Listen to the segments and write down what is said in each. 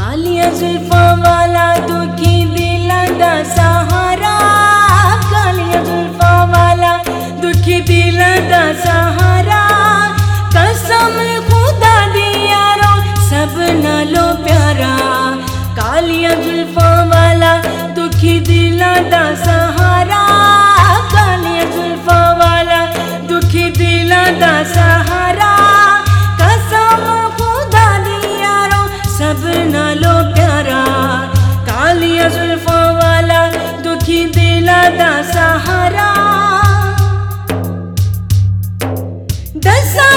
کالیاں زلفوں والا دکھی دل دا سہارا شالیہ زلفوں والا دکھی دل دا سہارا۔ قسم خدا دیا یارو، سب نالو پیارا۔ کالیہ زلفوں والا دکھی دل دا سہارا۔ لو پیارا کالیا زلفوں والا دکھی دلا دا سہارا دساں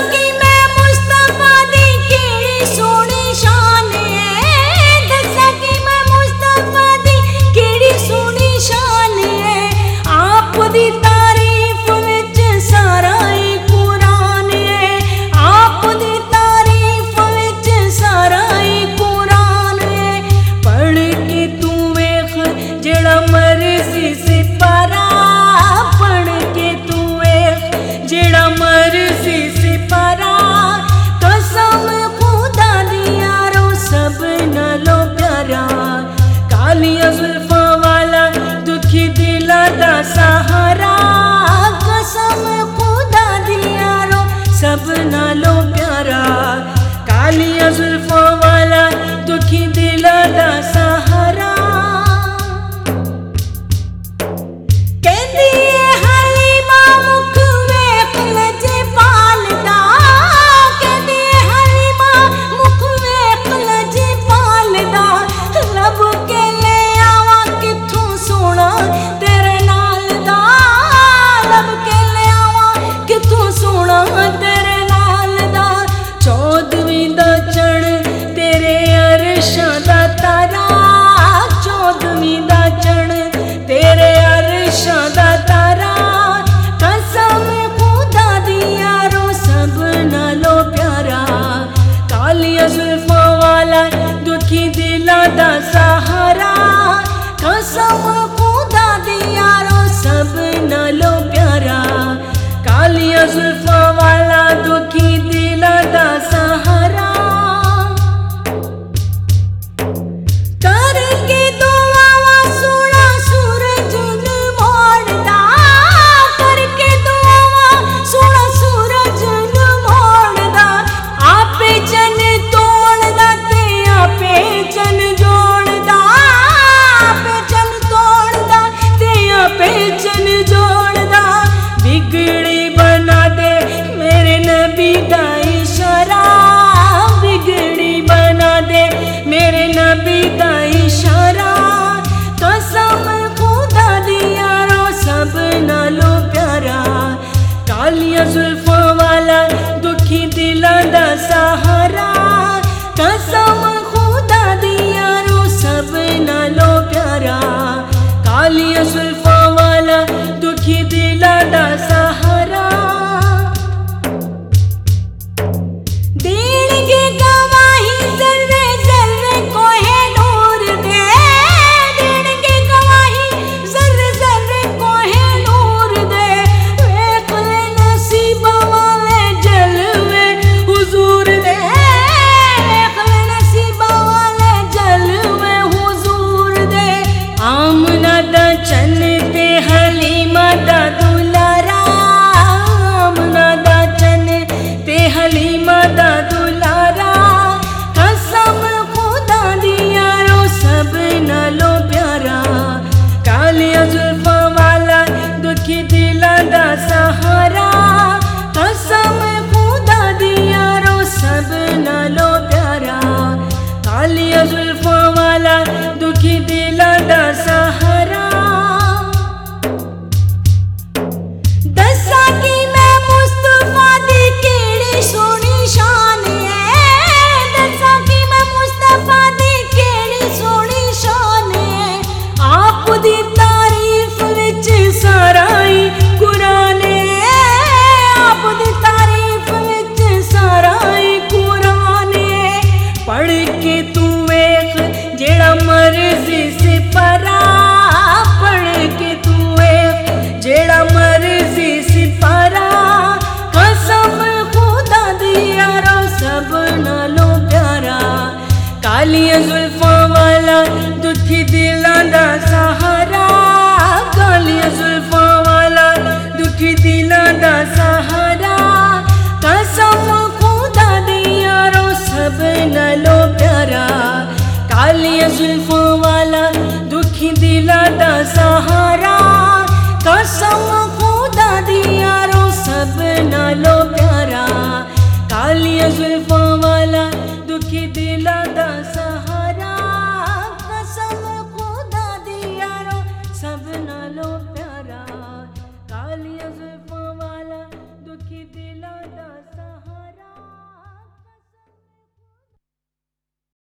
اپنا as we fall. اپنی زلفاں والا دکھی دلاں دا سہارا۔ کالی زلفاں والا دکھی دلاں دا سہارا۔ قسم خدا دی یارو، سب نالو پیارا۔ کالی زلفاں والا دکھی دلاں دا سہارا۔ قسم خدا دی یارو، سب نالو پیارا۔ کالی زلفاں